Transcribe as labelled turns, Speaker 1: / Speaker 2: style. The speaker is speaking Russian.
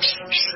Speaker 1: Ш -ш -ш.